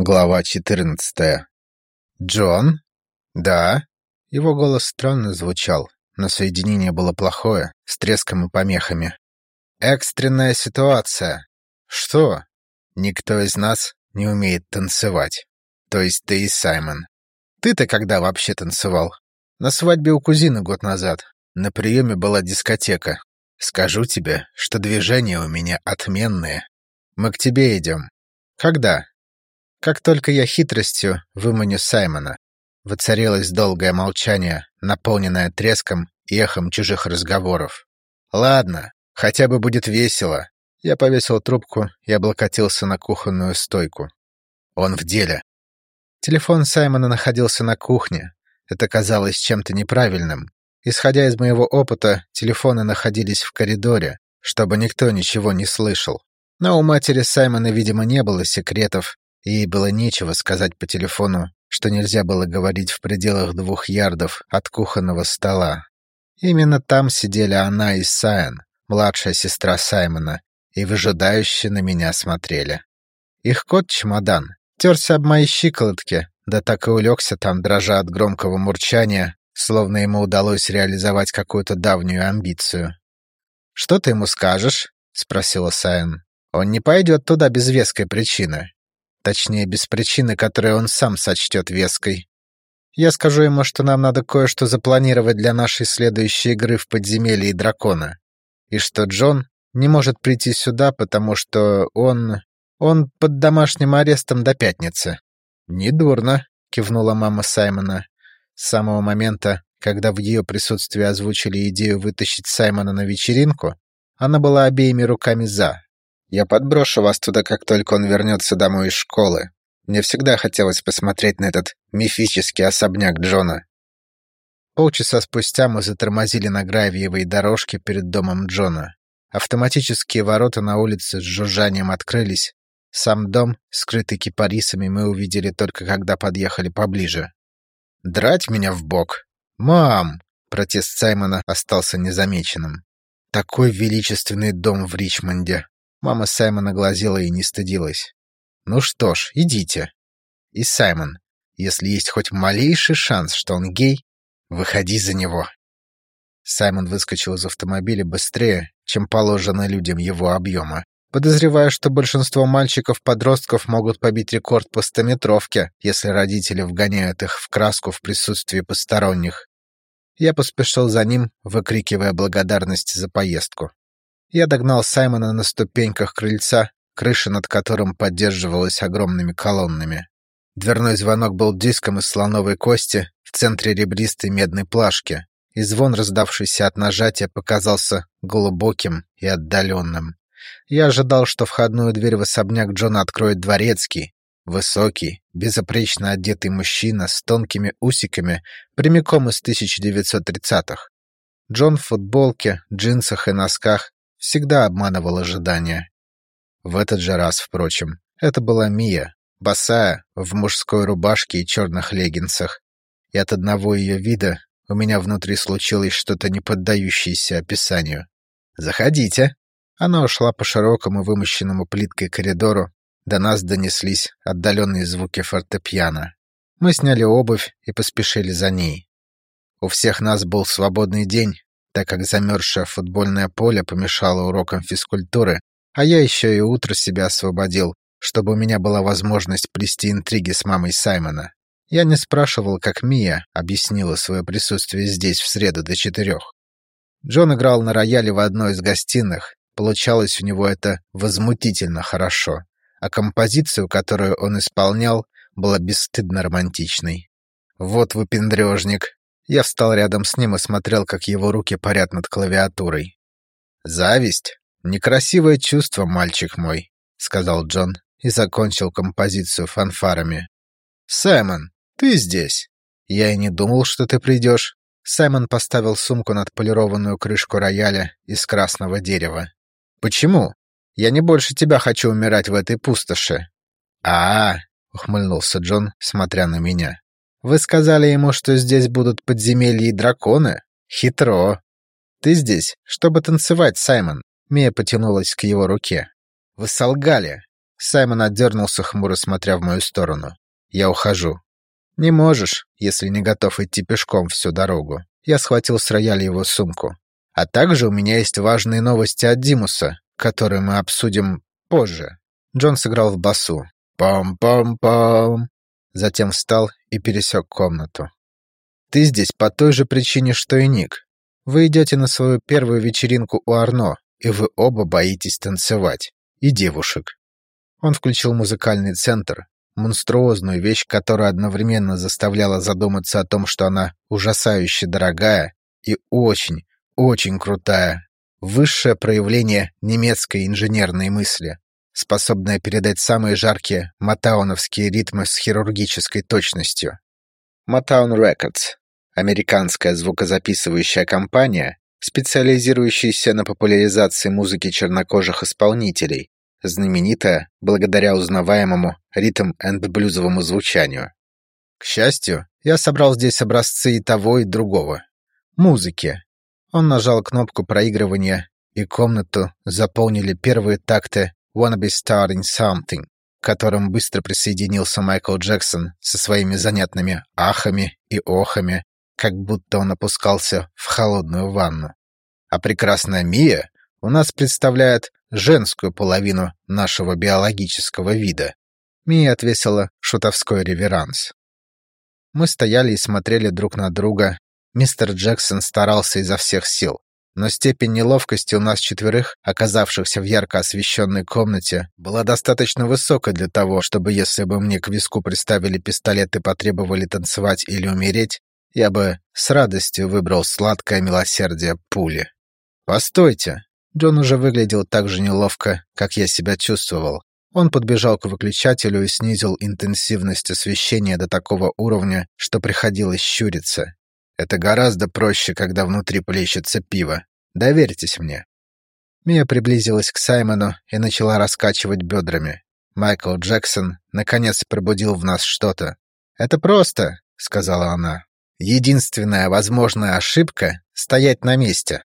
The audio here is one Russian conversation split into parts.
Глава 14. Джон? Да. Его голос странно звучал, но соединение было плохое, с треском и помехами. Экстренная ситуация. Что? Никто из нас не умеет танцевать. То есть ты и Саймон. Ты-то когда вообще танцевал? На свадьбе у кузины год назад. На приеме была дискотека. Скажу тебе, что движения у меня отменные. Мы к тебе идем. Когда? Как только я хитростью выманю Саймона, воцарилось долгое молчание, наполненное треском и эхом чужих разговоров. Ладно, хотя бы будет весело. Я повесил трубку и облокотился на кухонную стойку. Он в деле. Телефон Саймона находился на кухне. Это казалось чем-то неправильным. Исходя из моего опыта, телефоны находились в коридоре, чтобы никто ничего не слышал. Но у матери Саймона, видимо, не было секретов, Ей было нечего сказать по телефону, что нельзя было говорить в пределах двух ярдов от кухонного стола. Именно там сидели она и Сайн, младшая сестра Саймона, и выжидающе на меня смотрели. Их кот-чемодан терся об мои щиколотки, да так и улегся там, дрожа от громкого мурчания, словно ему удалось реализовать какую-то давнюю амбицию. «Что ты ему скажешь?» — спросила Сайн. «Он не пойдет туда без веской причины. Точнее, без причины, которую он сам сочтет веской. Я скажу ему, что нам надо кое-что запланировать для нашей следующей игры в подземелье дракона. И что Джон не может прийти сюда, потому что он... он под домашним арестом до пятницы. «Недурно», — кивнула мама Саймона. С самого момента, когда в ее присутствии озвучили идею вытащить Саймона на вечеринку, она была обеими руками «за». Я подброшу вас туда, как только он вернется домой из школы. Мне всегда хотелось посмотреть на этот мифический особняк Джона. Полчаса спустя мы затормозили на гравиевой дорожке перед домом Джона. Автоматические ворота на улице с жужжанием открылись. Сам дом, скрытый кипарисами, мы увидели только когда подъехали поближе. «Драть меня в бок? Мам!» Протест Саймона остался незамеченным. «Такой величественный дом в Ричмонде!» Мама Саймона глазела и не стыдилась. «Ну что ж, идите. И Саймон, если есть хоть малейший шанс, что он гей, выходи за него». Саймон выскочил из автомобиля быстрее, чем положено людям его объема. Подозреваю, что большинство мальчиков-подростков могут побить рекорд по стометровке, если родители вгоняют их в краску в присутствии посторонних. Я поспешил за ним, выкрикивая благодарность за поездку. Я догнал Саймона на ступеньках крыльца, крыша над которым поддерживалась огромными колоннами. Дверной звонок был диском из слоновой кости в центре ребристой медной плашки, и звон, раздавшийся от нажатия, показался глубоким и отдаленным. Я ожидал, что входную дверь в особняк Джона откроет дворецкий, высокий, безопречно одетый мужчина с тонкими усиками, прямиком из 1930-х. Джон в футболке, джинсах и носках всегда обманывал ожидания. В этот же раз, впрочем, это была Мия, босая, в мужской рубашке и черных леггинсах. И от одного ее вида у меня внутри случилось что-то не поддающееся описанию. «Заходите!» Она ушла по широкому вымощенному плиткой коридору. До нас донеслись отдаленные звуки фортепиано. Мы сняли обувь и поспешили за ней. У всех нас был свободный день, так как замерзшее футбольное поле помешало урокам физкультуры, а я еще и утро себя освободил, чтобы у меня была возможность плести интриги с мамой Саймона. Я не спрашивал, как Мия объяснила свое присутствие здесь в среду до четырех. Джон играл на рояле в одной из гостиных, получалось у него это возмутительно хорошо, а композицию, которую он исполнял, была бесстыдно романтичной. «Вот выпендрежник», я встал рядом с ним и смотрел, как его руки парят над клавиатурой. «Зависть? Некрасивое чувство, мальчик мой», — сказал Джон и закончил композицию фанфарами. «Саймон, ты здесь?» «Я и не думал, что ты придешь». Саймон поставил сумку над полированную крышку рояля из красного дерева. «Почему? Я не больше тебя хочу умирать в этой пустоши». «А-а-а», ухмыльнулся Джон, смотря на меня. Вы сказали ему, что здесь будут подземелья и драконы? Хитро. Ты здесь, чтобы танцевать, Саймон. Мия потянулась к его руке. Вы солгали. Саймон отдернулся, хмуро смотря в мою сторону. «Я ухожу». «Не можешь, если не готов идти пешком всю дорогу». Я схватил с рояля его сумку. «А также у меня есть важные новости от Димуса, которые мы обсудим позже». Джон сыграл в басу. «Пам-пам-пам». Затем встал и пересек комнату. «Ты здесь по той же причине, что и Ник. Вы идете на свою первую вечеринку у Арно, и вы оба боитесь танцевать. И девушек. Он включил музыкальный центр, монструозную вещь, которая одновременно заставляла задуматься о том, что она ужасающе дорогая и очень, очень крутая. Высшее проявление немецкой инженерной мысли, способное передать самые жаркие матауновские ритмы с хирургической точностью. Motown Records – американская звукозаписывающая компания, специализирующаяся на популяризации музыки чернокожих исполнителей, знаменитая благодаря узнаваемому ритм-энд-блюзовому звучанию. К счастью, я собрал здесь образцы и того, и другого. Музыки. Он нажал кнопку проигрывания, и комнату заполнили первые такты «Wanna be starting something», к которым быстро присоединился Майкл Джексон со своими занятными ахами и охами, как будто он опускался в холодную ванну. А прекрасная Мия у нас представляет женскую половину нашего биологического вида. Мия отвесила шутовской реверанс. Мы стояли и смотрели друг на друга. Мистер Джексон старался изо всех сил. Но степень неловкости у нас четверых, оказавшихся в ярко освещенной комнате, была достаточно высокой для того, чтобы если бы мне к виску приставили пистолет и потребовали танцевать или умереть, я бы с радостью выбрал сладкое милосердие пули. «Постойте!» Джон уже выглядел так же неловко, как я себя чувствовал. Он подбежал к выключателю и снизил интенсивность освещения до такого уровня, что приходилось щуриться. Это гораздо проще, когда внутри плещется пиво. Доверьтесь мне. Мия приблизилась к Саймону и начала раскачивать бедрами. Майкл Джексон наконец пробудил в нас что-то. «Это просто», — сказала она. «Единственная возможная ошибка — стоять на месте».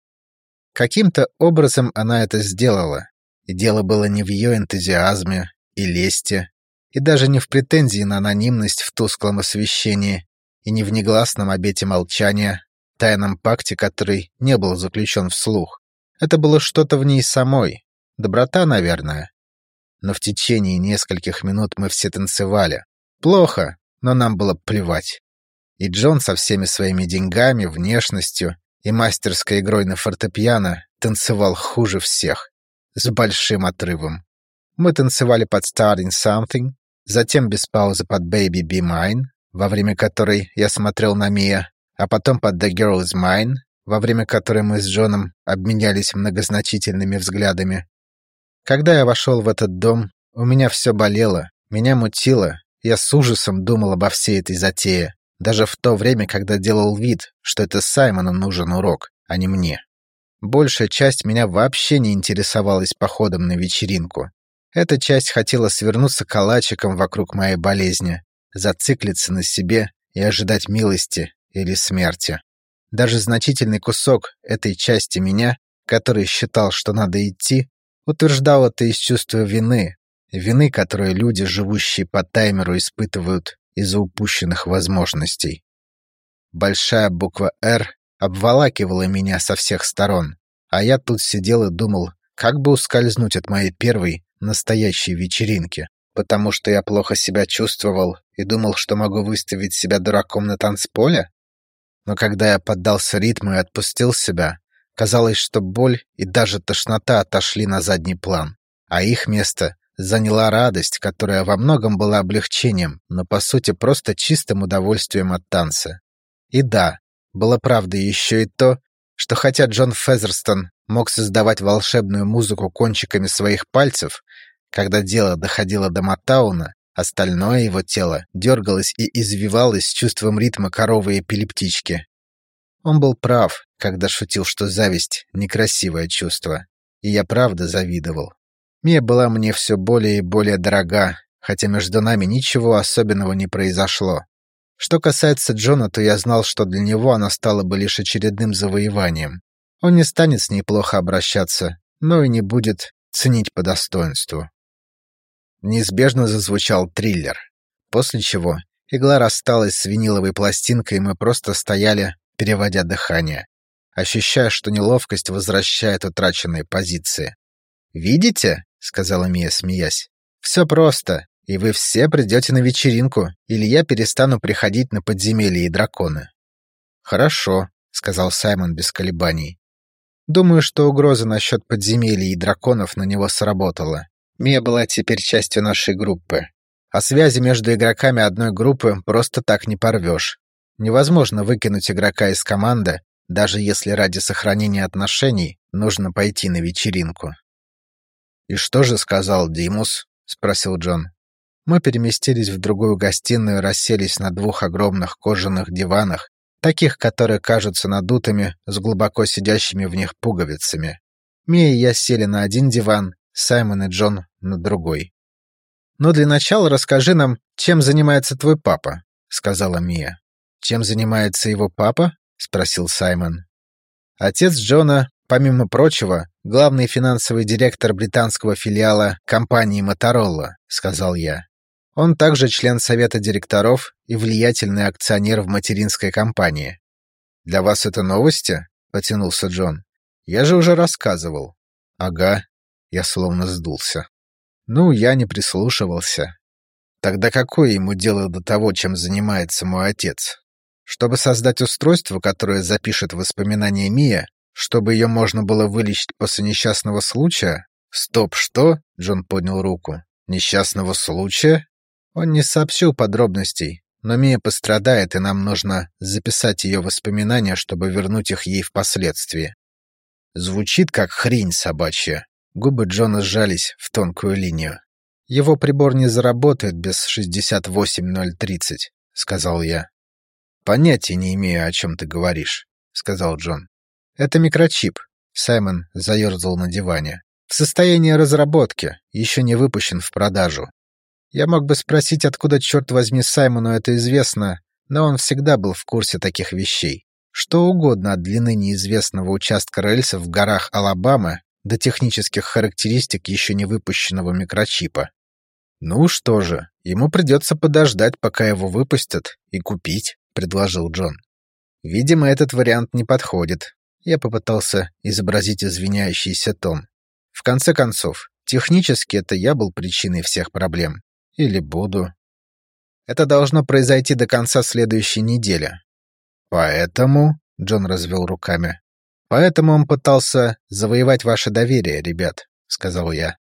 Каким-то образом она это сделала, и дело было не в ее энтузиазме и лести, и даже не в претензии на анонимность в тусклом освещении, и не в негласном обете молчания, тайном пакте, который не был заключен вслух. Это было что-то в ней самой, доброта, наверное. Но в течение нескольких минут мы все танцевали. Плохо, но нам было плевать. И Джон со всеми своими деньгами, внешностью и мастерской игрой на фортепиано танцевал хуже всех, с большим отрывом. Мы танцевали под Starting Something, затем без паузы под Baby Be Mine, во время которой я смотрел на Мия, а потом под The Girl Is Mine, во время которой мы с Джоном обменялись многозначительными взглядами. Когда я вошел в этот дом, у меня все болело, меня мутило, я с ужасом думал обо всей этой затее даже в то время, когда делал вид, что это Саймону нужен урок, а не мне. Большая часть меня вообще не интересовалась походом на вечеринку. Эта часть хотела свернуться калачиком вокруг моей болезни, зациклиться на себе и ожидать милости или смерти. Даже значительный кусок этой части меня, который считал, что надо идти, утверждал это из чувства вины, вины, которую люди, живущие по таймеру, испытывают из-за упущенных возможностей. Большая буква «Р» обволакивала меня со всех сторон, а я тут сидел и думал, как бы ускользнуть от моей первой настоящей вечеринки, потому что я плохо себя чувствовал и думал, что могу выставить себя дураком на танцполе? Но когда я поддался ритму и отпустил себя, казалось, что боль и даже тошнота отошли на задний план, а их место заняла радость, которая во многом была облегчением, но по сути просто чистым удовольствием от танца. И да, было правдой еще и то, что хотя Джон Фезерстон мог создавать волшебную музыку кончиками своих пальцев, когда дело доходило до Матауна, остальное его тело дергалось и извивалось с чувством ритма коровы эпилептички. Он был прав, когда шутил, что зависть — некрасивое чувство, и я правда завидовал. Мия была мне все более и более дорога, хотя между нами ничего особенного не произошло. Что касается Джона, то я знал, что для него она стала бы лишь очередным завоеванием. Он не станет с ней плохо обращаться, но и не будет ценить по достоинству. Неизбежно зазвучал триллер. После чего игла рассталась с виниловой пластинкой, и мы просто стояли, переводя дыхание, ощущая, что неловкость возвращает утраченные позиции. «Видите?» — сказала Мия, смеясь. «Все просто, и вы все придете на вечеринку, или я перестану приходить на подземелья и драконы». «Хорошо», — сказал Саймон без колебаний. «Думаю, что угроза насчет подземелий и драконов на него сработала. Мия была теперь частью нашей группы. А связи между игроками одной группы просто так не порвешь. Невозможно выкинуть игрока из команды, даже если ради сохранения отношений нужно пойти на вечеринку. «И что же сказал Димус?» — спросил Джон. Мы переместились в другую гостиную расселись на двух огромных кожаных диванах, таких, которые кажутся надутыми, с глубоко сидящими в них пуговицами. Мия и я сели на один диван, Саймон и Джон — на другой. «Но для начала расскажи нам, чем занимается твой папа», — сказала Мия. «Чем занимается его папа?» — спросил Саймон. Отец Джона, помимо прочего, главный финансовый директор британского филиала компании Motorola, сказал я. Он также член совета директоров и влиятельный акционер в материнской компании. «Для вас это новости?» — потянулся Джон. «Я же уже рассказывал». «Ага». Я словно сдулся. «Ну, я не прислушивался». «Тогда какое ему дело до того, чем занимается мой отец?» Чтобы создать устройство, которое запишет воспоминания Мия, чтобы ее можно было вылечить после несчастного случая? Стоп, что? Джон поднял руку. Несчастного случая? Он не сообщил подробностей, но Мия пострадает, и нам нужно записать ее воспоминания, чтобы вернуть их ей впоследствии. Звучит как хрень собачья. Губы Джона сжались в тонкую линию. Его прибор не заработает без 68030, сказал я. Понятия не имею, о чем ты говоришь, сказал Джон. Это микрочип. Саймон заерзал на диване. В состоянии разработки, еще не выпущен в продажу. Я мог бы спросить, откуда, черт возьми, Саймону это известно, но он всегда был в курсе таких вещей. Что угодно от длины неизвестного участка рельсов в горах Алабамы до технических характеристик еще не выпущенного микрочипа. «Ну что же, ему придется подождать, пока его выпустят, и купить», — предложил Джон. «Видимо, этот вариант не подходит». Я попытался изобразить извиняющийся тон. В конце концов, технически это я был причиной всех проблем. Или буду. Это должно произойти до конца следующей недели. Поэтому, Джон развел руками, поэтому он пытался завоевать ваше доверие, ребят, сказал я.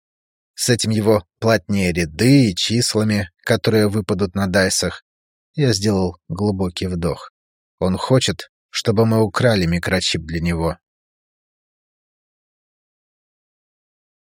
С этим его плотнее ряды и числами, которые выпадут на дайсах. Я сделал глубокий вдох. Он хочет, чтобы мы украли микрочип для него.